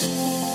you